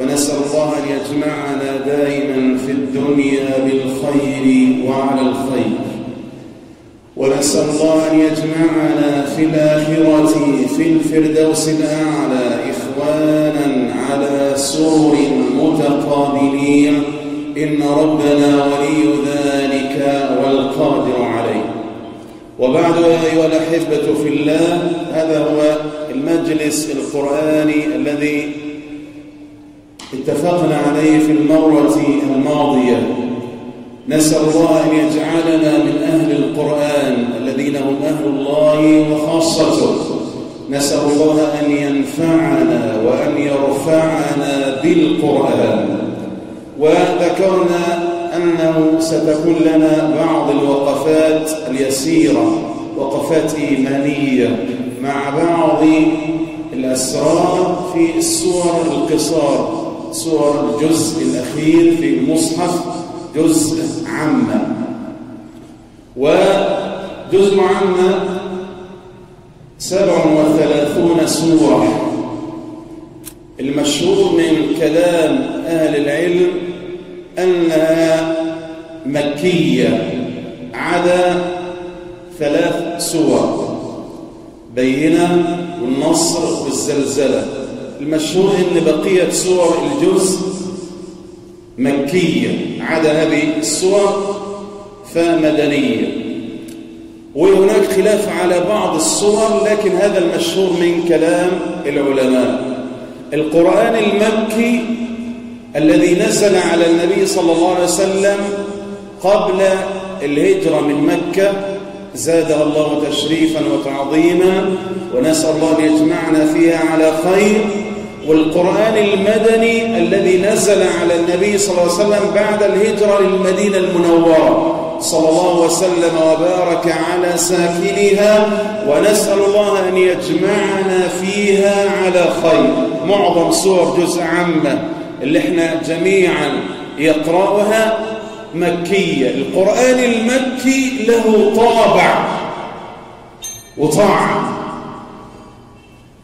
فنسأل الله أن يجمعنا دائما في الدنيا بالخير وعلى الخير. ونسأل الله أن يجمعنا في الآخرة في الفردوس الأعلى إخوانا على سور متقابلين. إن ربنا ولي ذلك والقادر عليه. وبعد أيها الأحبة في الله هذا هو المجلس القرآني الذي اتفقنا عليه في المرة الماضية. نسأل الله أن يجعلنا من أهل القرآن الذين هم أهل الله وخاصته. نسأل الله أن ينفعنا وأن يرفعنا بالقرآن. وذكرنا أنه ستكون لنا بعض الوقفات اليسيرة وقفات إيمانية مع بعض الأسرار في السور القصار. سور الجزء الأخير في المصحف جزء عامة وجزء عامة سبع وثلاثون سورة المشهور من كلام أهل العلم أنها مكية عدا ثلاث سور بينة والنصر والزلزلة. المشهور إن بقية سور الجزء مكية عدا هذه السور فمدنية. وهناك خلاف على بعض السور لكن هذا المشهور من كلام العلماء. القرآن المكي الذي نزل على النبي صلى الله عليه وسلم قبل الهجرة من مكة زادها الله تشريفا وتعظيما ونسأل الله أن يجمعنا فيها على خير. والقرآن المدني الذي نزل على النبي صلى الله عليه وسلم بعد الهجرة للمدينة المنورة. صلى الله وسلم وبارك على ساكنها ونسأل الله أن يجمعنا فيها على خير. معظم سور جزء عامة اللي إحنا جميعا يقرأها مكية. القرآن المكي له طابع وطعم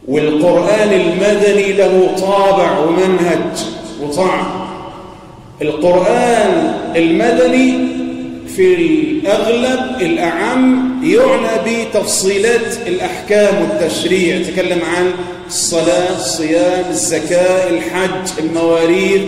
والقرآن المدني له طابع ومنهج وطعم. القرآن المدني في الأغلب الأعم يعنى بتفصيلات الأحكام والتشريع. يتكلم عن الصلاة الصيام الزكاة الحج المواريث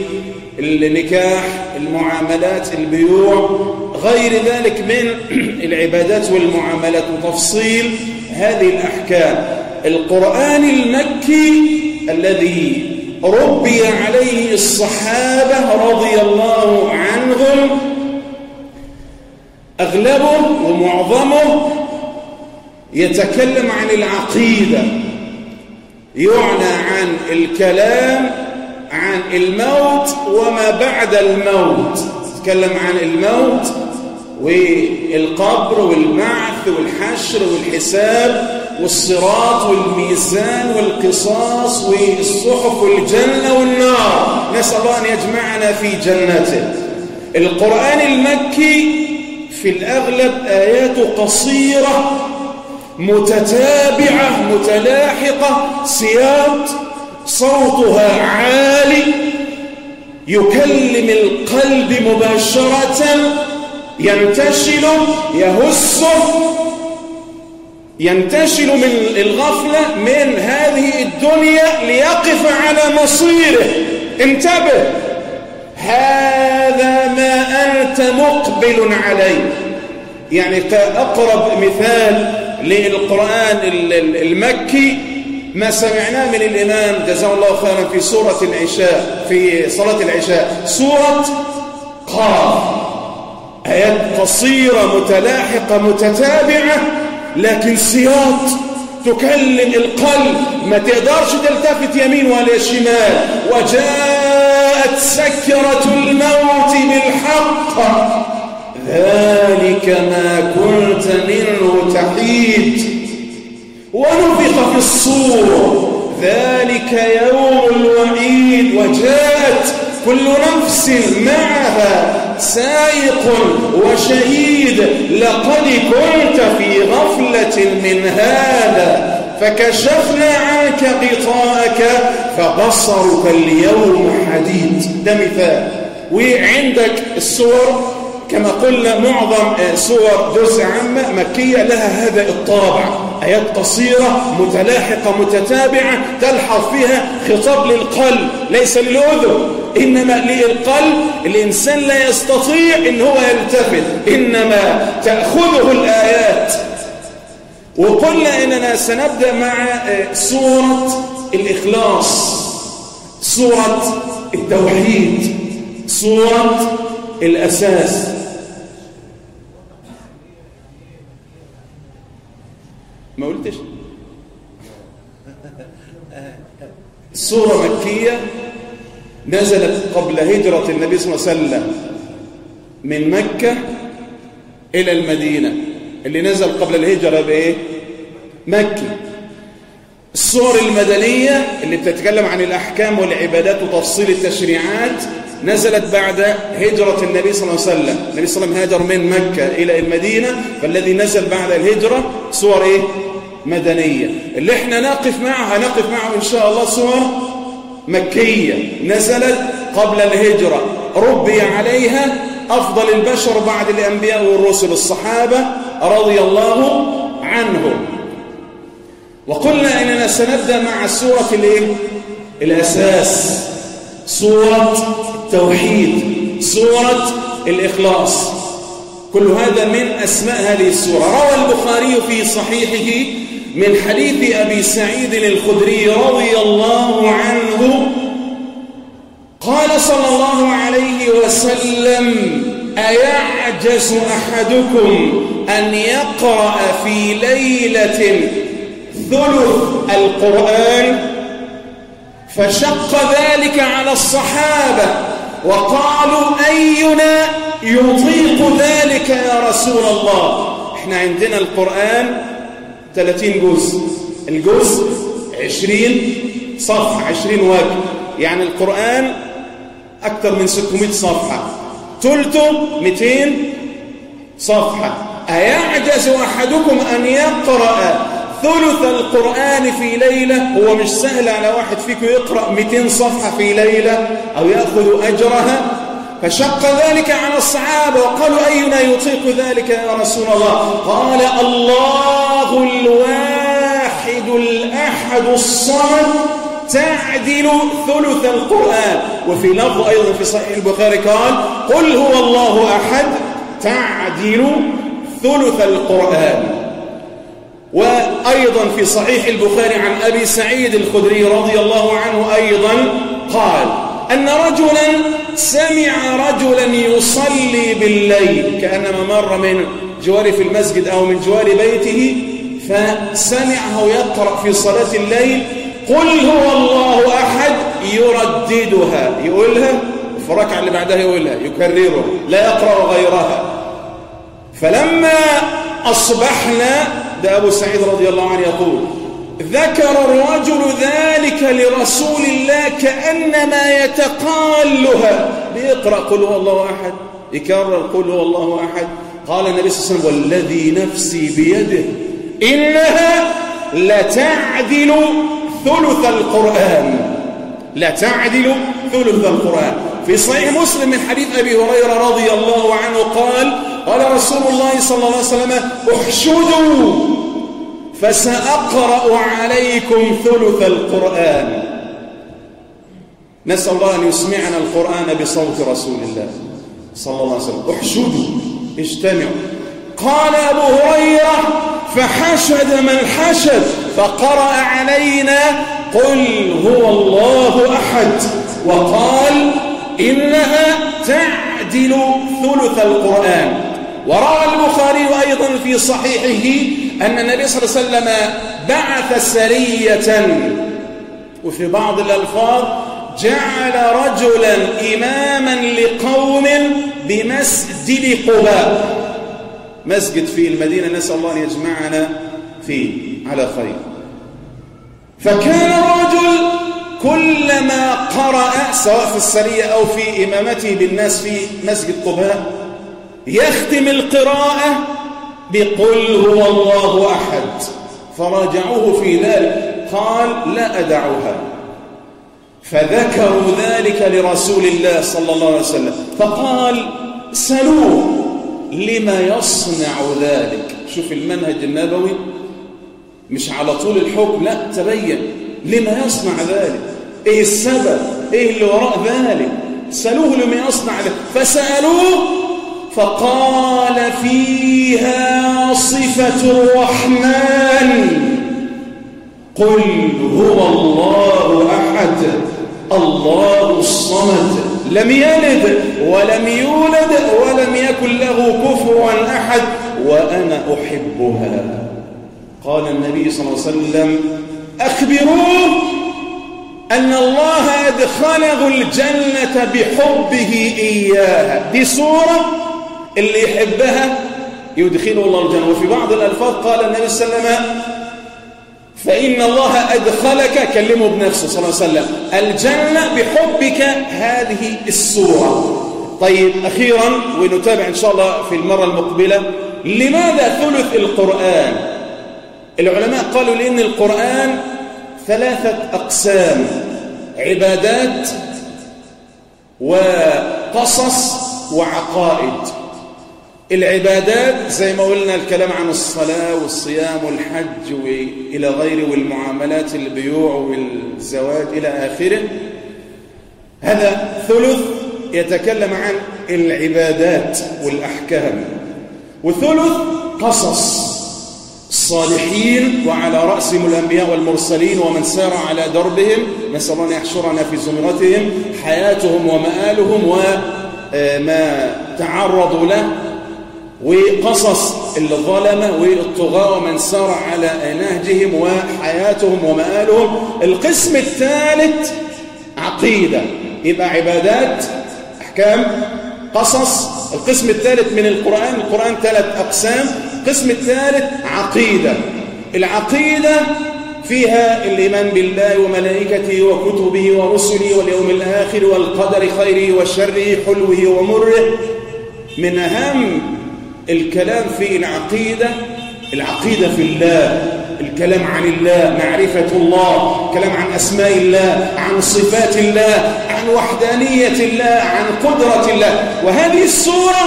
النكاح المعاملات البيوع. غير ذلك من العبادات والمعاملات. وتفصيل هذه الأحكام. القرآن المكي الذي ربي عليه الصحابة رضي الله عنهم أغلبه ومعظمه يتكلم عن العقيدة يعنى عن الكلام عن الموت وما بعد الموت يتكلم عن الموت والقبر والبعث والحشر والحساب والصراط والميزان والقصاص والصحف والجنة والنار. نسأل الله أن يجمعنا في جنته. القرآن المكي في الأغلب آيات قصيرة متتابعة متلاحقة سياط صوتها عالي يكلم القلب مباشرة ينتشل يهسه ينتشل من الغفلة من هذه الدنيا ليقف على مصيره. انتبه هذا ما أنت مقبل عليه. يعني كأقرب مثال للقرآن المكي ما سمعناه من الإمام جزاه الله خيرا في سورة العشاء في صلاة العشاء سورة قاف. آيات قصيرة متلاحقة متتابعة لكن سياط تكلم القلب. ما تقدرش تلتفت يمين ولا شمال. وجاءت سكرة الموت بالحق. ذلك ما كنت منه تحيد. ونفخ في الصور. ذلك يوم الوعيد. وجاءت كل نفس معها سائق وشهيد لقد كنت في غفلة من هذا فكشفنا عنك غطاءك فبصرك اليوم حديد. ده مثال. وعندك الصور كما قلنا معظم سور جزء عامة مكية لها هذا الطابع. آيات قصيرة متلاحقة متتابعة تلحظ فيها خطاب للقلب ليس للأذن. إنما للقلب الإنسان لا يستطيع إن هو يلتفت. إنما تأخذه الآيات. وقلنا إننا سنبدأ مع سورة الإخلاص سورة التوحيد سورة الأساس. ما قلتش؟ سورة مكية. نزلت قبل هجرة النبي صلى الله عليه وسلم من مكة إلى المدينة اللي نزل قبل الهجرة بإيه؟ مكي الصور المدنية اللي بتتكلم عن الأحكام والعبادات وتفصيل التشريعات نزلت بعد هجرة النبي صلى الله عليه وسلم النبي صلى الله عليه وسلم هاجر من مكة إلى المدينة فالذي نزل بعد الهجرة صور إيه؟ مدنية اللي إحنا نقف معها نقف معه إن شاء الله صور مكية نزلت قبل الهجرة. ربي عليها أفضل البشر بعد الأنبياء والرسل الصحابة رضي الله عنهم. وقلنا إننا سنبدأ مع سورة الإيه؟ الأساس. سورة التوحيد سورة الإخلاص. كل هذا من أسماء هذه السورة. روى البخاري في صحيحه من حديث أبي سعيد الخدري رضي الله عنه قال صلى الله عليه وسلم أيعجز أحدكم أن يقرأ في ليلة ثلث القرآن؟ فشق ذلك على الصحابة وقالوا أينا يطيق ذلك يا رسول الله؟ إحنا عندنا القرآن 30 جزء الجزء 20 صفحة 20 وجه يعني القرآن أكثر من 600 صفحة. ثلثه 200 صفحة. أيعجز أحدكم أن يقرأ ثلث القرآن في ليلة؟ هو مش سهل على واحد فيكم يقرأ 200 صفحة في ليلة أو يأخذ أجرها؟ فشق ذلك على الصحابة وقالوا أينا يطيق ذلك يا رسول الله؟ قال الله الواحد الأحد الصمد تعدل ثلث القرآن. وفي لفظ أيضا في صحيح البخاري قال قل هو الله أحد تعدل ثلث القرآن. وأيضا في صحيح البخاري عن أبي سعيد الخدري رضي الله عنه أيضا قال أن رجلا سمع رجلا يصلي بالليل كأنما مر من جوار في المسجد أو من جوار بيته فسمعه يقرأ في صلاة الليل قل هو الله أحد يرددها. يقولها في الركعة اللي بعدها يقولها يكررها لا يقرأ غيرها. فلما أصبحنا ده أبو سعيد رضي الله عنه يقول ذكر الرجل ذلك لرسول الله كأنما يتقالها. بيقرأ قل هو الله أحد. يكرر قل هو الله أحد. قال النبي صلى الله عليه وسلم والذي نفسي بيده إنها لتعدل ثلث القرآن. لا تعدل ثلث القرآن. في صحيح مسلم من حديث أبي هريرة رضي الله عنه قال قال رسول الله صلى الله عليه وسلم احشدوا فسأقرأ عليكم ثلث القرآن. نسأل الله أن يسمعنا القرآن بصوت رسول الله صلى الله عليه وسلم. احشدوا اجتمعوا. قال أبو هريرة فحشد من حشد فقرأ علينا قل هو الله أحد. وقال إنها تعدل ثلث القرآن. وروى البخاري أيضا في صحيحه أن النبي صلى الله عليه وسلم بعث سرية وفي بعض الألفاظ جعل رجلا إماما لقوم بمسجد قباء. مسجد في المدينة نسأل الله أن يجمعنا فيه على خير. فكان الرجل كلما قرأ سواء في السرية أو في إمامته بالناس في مسجد قباء يختم القراءة بقل هو الله أحد. فراجعوه في ذلك. قال لا أدعها. فذكروا ذلك لرسول الله صلى الله عليه وسلم. فقال سلوه. لما يصنع ذلك؟ شوف المنهج النبوي. مش على طول الحكم لا تبين. لما يصنع ذلك. إيه السبب؟ إيه اللي وراء ذلك؟ سألوه لما يصنع ذلك. فسألوه فقال فيها صفة الرحمن قل هو الله أحد الله الصمد. لم يلد ولم يولد ولم يكن له كفوا أحد وأنا أحبها. قال النبي صلى الله عليه وسلم أخبروه أن الله أدخله الجنة بحبه إياها. دي صورة اللي يحبها يدخله الله الجنة. وفي بعض الألفاظ قال النبي صلى الله عليه وسلم فإن الله أدخلك كلمه بنفسه صلى الله عليه وسلم الجنة بحبك هذه الصورة. طيب أخيرا ونتابع إن شاء الله في المرة المقبلة لماذا ثلث القرآن؟ العلماء قالوا لأن القرآن ثلاثة أقسام عبادات وقصص وعقائد. العبادات زي ما قلنا الكلام عن الصلاة والصيام والحج وإلى غيره والمعاملات البيوع والزواج إلى آخره. هذا ثلث يتكلم عن العبادات والأحكام وثلث قصص الصالحين وعلى رأسهم الأنبياء والمرسلين ومن سار على دربهم. نسأل الله أن يحشرنا في زمرتهم حياتهم ومآلهم وما تعرضوا له. وقصص الظلمة والطغاة ومن سار على نهجهم وحياتهم ومآلهم. القسم الثالث عقيدة. يبقى عبادات أحكام قصص. القسم الثالث من القرآن القرآن ثلاث أقسام. القسم الثالث عقيدة. العقيدة فيها الإيمان بالله وملائكته وكتبه ورسله واليوم الآخر والقدر خيره وشره حلوة ومره. من أهم الكلام في العقيدة العقيدة في الله الكلام عن الله معرفة الله كلام عن أسماء الله عن صفات الله عن وحدانية الله عن قدرة الله. وهذه السورة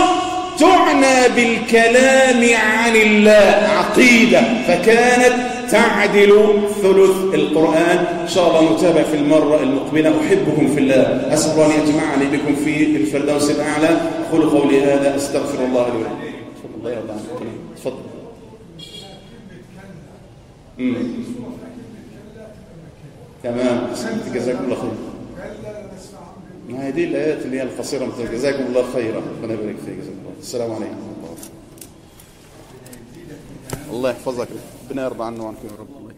تعنى بالكلام عن الله عقيدة. فكانت تعدل ثلث القرآن. إن شاء الله نتابع في المرة المقبلة. أحبكم في الله. أسأل الله أن يجمعني بكم في الفردوس الأعلى. أقول قولي هذا. أستغفر الله لي ولكم. الله يرضى عنك تفضل تمام. احسنت جزاكم الله خير. ما هي دي الآيات اللي هي القصيرة جزاكم الله خيرا. ربنا يبارك فيك. جزاكم الله السلام عليكم. الله الله يحفظك. ربنا يرضى عنه وعنكم يا رب.